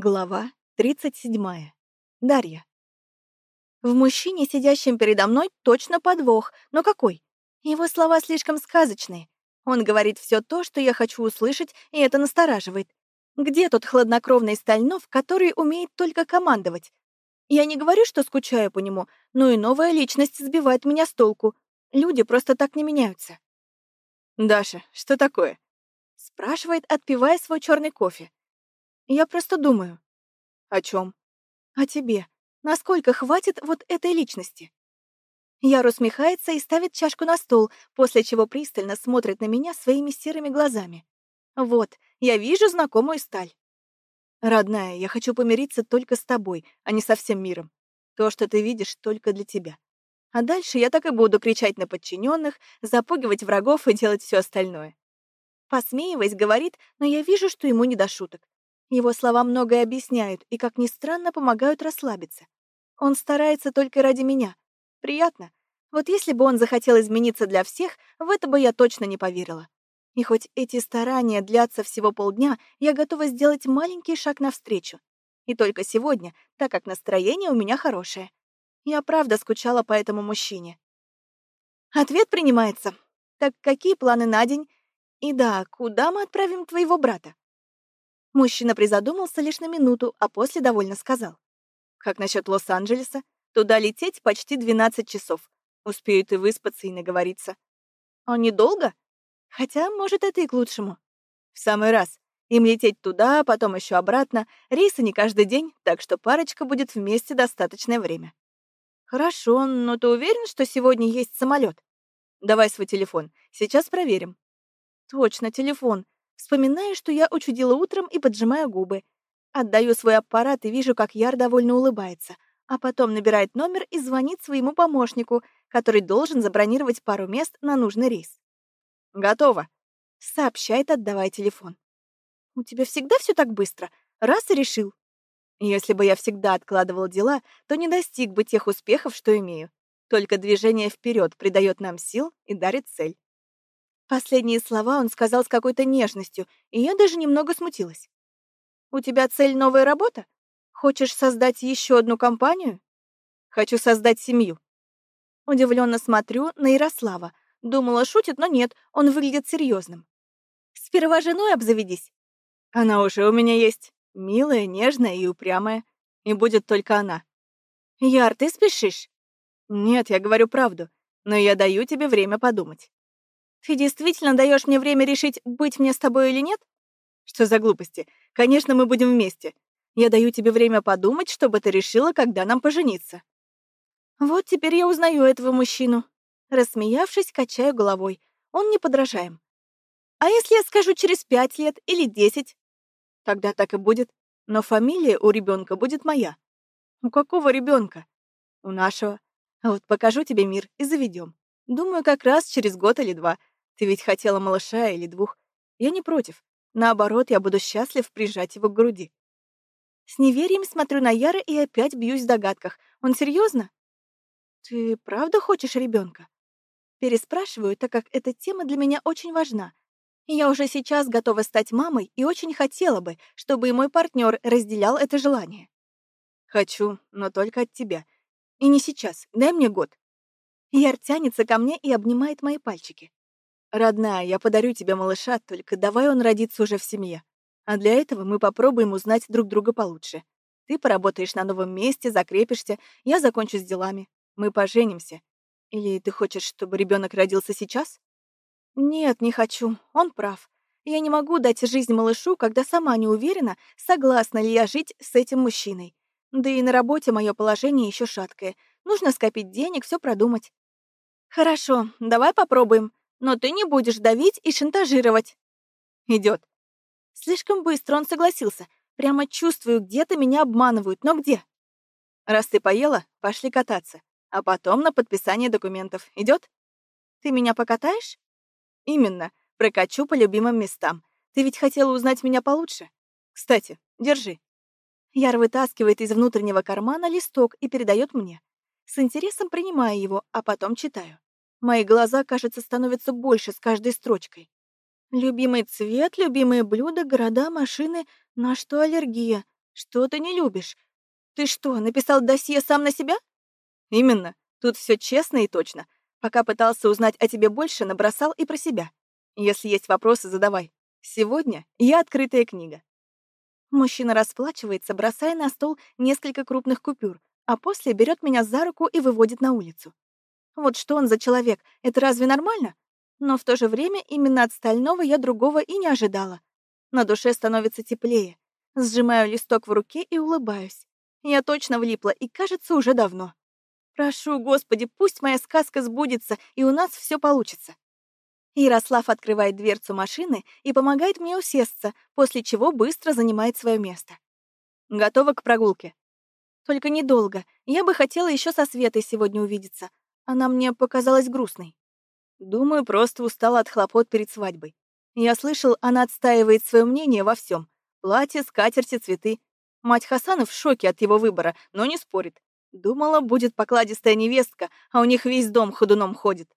Глава 37. Дарья. В мужчине, сидящем передо мной, точно подвох, но какой? Его слова слишком сказочные. Он говорит все то, что я хочу услышать, и это настораживает. Где тот хладнокровный Стальнов, который умеет только командовать? Я не говорю, что скучаю по нему, но и новая личность сбивает меня с толку. Люди просто так не меняются. «Даша, что такое?» Спрашивает, отпивая свой черный кофе. Я просто думаю. О чем? О тебе. Насколько хватит вот этой личности? Яр усмехается и ставит чашку на стол, после чего пристально смотрит на меня своими серыми глазами. Вот, я вижу знакомую сталь. Родная, я хочу помириться только с тобой, а не со всем миром. То, что ты видишь, только для тебя. А дальше я так и буду кричать на подчиненных, запугивать врагов и делать все остальное. Посмеиваясь, говорит, но я вижу, что ему не до шуток. Его слова многое объясняют и, как ни странно, помогают расслабиться. Он старается только ради меня. Приятно. Вот если бы он захотел измениться для всех, в это бы я точно не поверила. И хоть эти старания длятся всего полдня, я готова сделать маленький шаг навстречу. И только сегодня, так как настроение у меня хорошее. Я правда скучала по этому мужчине. Ответ принимается. Так какие планы на день? И да, куда мы отправим твоего брата? Мужчина призадумался лишь на минуту, а после довольно сказал. «Как насчет Лос-Анджелеса? Туда лететь почти 12 часов. Успеют и выспаться, и наговориться». «А недолго? Хотя, может, это и к лучшему». «В самый раз. Им лететь туда, потом еще обратно. Рейсы не каждый день, так что парочка будет вместе достаточное время». «Хорошо, но ты уверен, что сегодня есть самолет? «Давай свой телефон. Сейчас проверим». «Точно, телефон. Вспоминаю, что я учудила утром и поджимаю губы. Отдаю свой аппарат и вижу, как Яр довольно улыбается, а потом набирает номер и звонит своему помощнику, который должен забронировать пару мест на нужный рейс. «Готово», — сообщает, отдавая телефон. «У тебя всегда все так быстро? Раз и решил». Если бы я всегда откладывал дела, то не достиг бы тех успехов, что имею. Только движение вперед придает нам сил и дарит цель. Последние слова он сказал с какой-то нежностью, и я даже немного смутилась. «У тебя цель новая работа? Хочешь создать еще одну компанию?» «Хочу создать семью». Удивленно смотрю на Ярослава. Думала, шутит, но нет, он выглядит серьезным. «Сперва женой обзаведись». «Она уже у меня есть. Милая, нежная и упрямая. И будет только она». «Яр, ты спешишь?» «Нет, я говорю правду, но я даю тебе время подумать». Ты действительно даешь мне время решить, быть мне с тобой или нет? Что за глупости? Конечно, мы будем вместе. Я даю тебе время подумать, чтобы ты решила, когда нам пожениться. Вот теперь я узнаю этого мужчину. Рассмеявшись, качаю головой. Он не подражаем. А если я скажу через пять лет или десять? Тогда так и будет. Но фамилия у ребенка будет моя. У какого ребенка? У нашего. А вот покажу тебе мир и заведем. Думаю, как раз через год или два. Ты ведь хотела малыша или двух. Я не против. Наоборот, я буду счастлив прижать его к груди. С неверием смотрю на Яра и опять бьюсь в догадках. Он серьезно? Ты правда хочешь ребенка? Переспрашиваю, так как эта тема для меня очень важна. Я уже сейчас готова стать мамой и очень хотела бы, чтобы и мой партнер разделял это желание. Хочу, но только от тебя. И не сейчас. Дай мне год. Яр тянется ко мне и обнимает мои пальчики. «Родная, я подарю тебе малыша, только давай он родится уже в семье. А для этого мы попробуем узнать друг друга получше. Ты поработаешь на новом месте, закрепишься, я закончу с делами. Мы поженимся. Или ты хочешь, чтобы ребенок родился сейчас?» «Нет, не хочу. Он прав. Я не могу дать жизнь малышу, когда сама не уверена, согласна ли я жить с этим мужчиной. Да и на работе мое положение еще шаткое. Нужно скопить денег, все продумать. Хорошо, давай попробуем. Но ты не будешь давить и шантажировать. Идет. Слишком быстро он согласился. Прямо чувствую, где-то меня обманывают, но где? Раз ты поела, пошли кататься. А потом на подписание документов. Идет? Ты меня покатаешь? Именно. Прокачу по любимым местам. Ты ведь хотела узнать меня получше? Кстати, держи. Яр вытаскивает из внутреннего кармана листок и передает мне. С интересом принимаю его, а потом читаю. Мои глаза, кажется, становятся больше с каждой строчкой. Любимый цвет, любимые блюда, города, машины. На что аллергия? Что ты не любишь? Ты что, написал досье сам на себя? Именно. Тут все честно и точно. Пока пытался узнать о тебе больше, набросал и про себя. Если есть вопросы, задавай. Сегодня я открытая книга. Мужчина расплачивается, бросая на стол несколько крупных купюр, а после берет меня за руку и выводит на улицу. Вот что он за человек, это разве нормально? Но в то же время именно от стального я другого и не ожидала. На душе становится теплее. Сжимаю листок в руке и улыбаюсь. Я точно влипла, и кажется, уже давно. Прошу, Господи, пусть моя сказка сбудется, и у нас все получится. Ярослав открывает дверцу машины и помогает мне усесться, после чего быстро занимает свое место. Готова к прогулке? Только недолго. Я бы хотела еще со Светой сегодня увидеться. Она мне показалась грустной. Думаю, просто устала от хлопот перед свадьбой. Я слышал, она отстаивает свое мнение во всем: Платье, скатерти, цветы. Мать Хасана в шоке от его выбора, но не спорит. Думала, будет покладистая невестка, а у них весь дом ходуном ходит.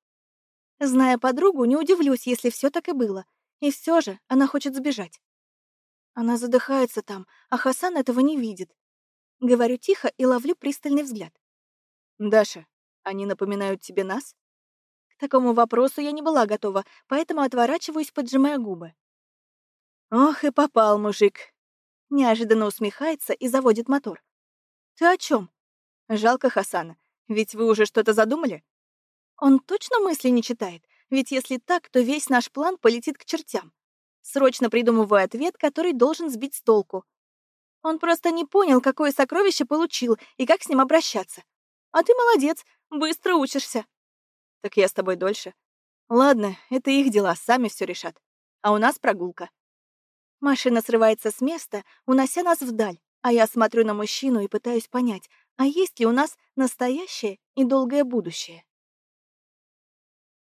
Зная подругу, не удивлюсь, если все так и было. И все же она хочет сбежать. Она задыхается там, а Хасан этого не видит. Говорю тихо и ловлю пристальный взгляд. «Даша, они напоминают тебе нас?» К такому вопросу я не была готова, поэтому отворачиваюсь, поджимая губы. «Ох и попал мужик!» Неожиданно усмехается и заводит мотор. «Ты о чем? Жалко Хасана. Ведь вы уже что-то задумали? Он точно мысли не читает? Ведь если так, то весь наш план полетит к чертям. Срочно придумываю ответ, который должен сбить с толку. Он просто не понял, какое сокровище получил и как с ним обращаться. А ты молодец, быстро учишься. Так я с тобой дольше. Ладно, это их дела, сами все решат. А у нас прогулка. Машина срывается с места, унося нас вдаль, а я смотрю на мужчину и пытаюсь понять, а есть ли у нас настоящее и долгое будущее?